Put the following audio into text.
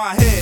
my head.